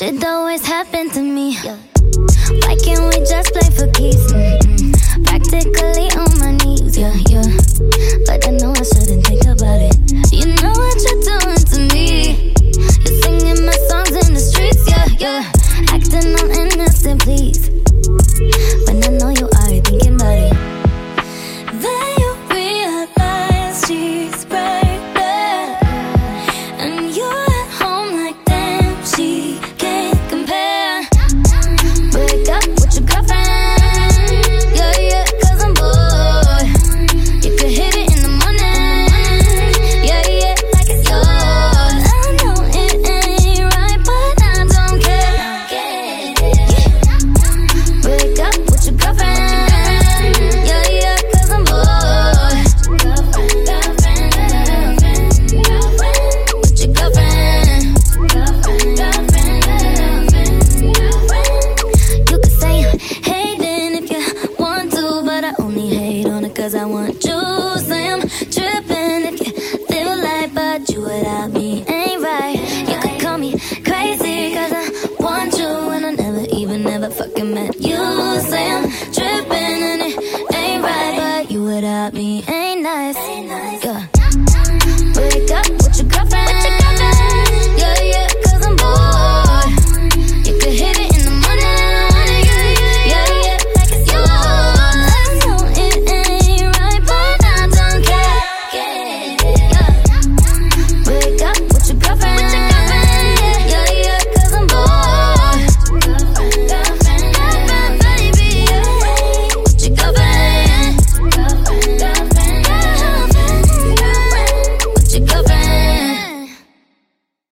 Shit always happened to me. Why can't we just play for keeps? Mm-hmm. Practically on my knees, yeah, yeah. But I know I shouldn't think about it. You know what you're doing to me. You're singing my songs in the streets, yeah, yeah. Acting on innocent, please. Cause I want you. Say I'm tripping if you feel like, but you without me ain't right. You could call me crazy cause I want you and I never even ever fucking met you. Say I'm tripping and it ain't right, but you without me ain't nice. Ain't nice.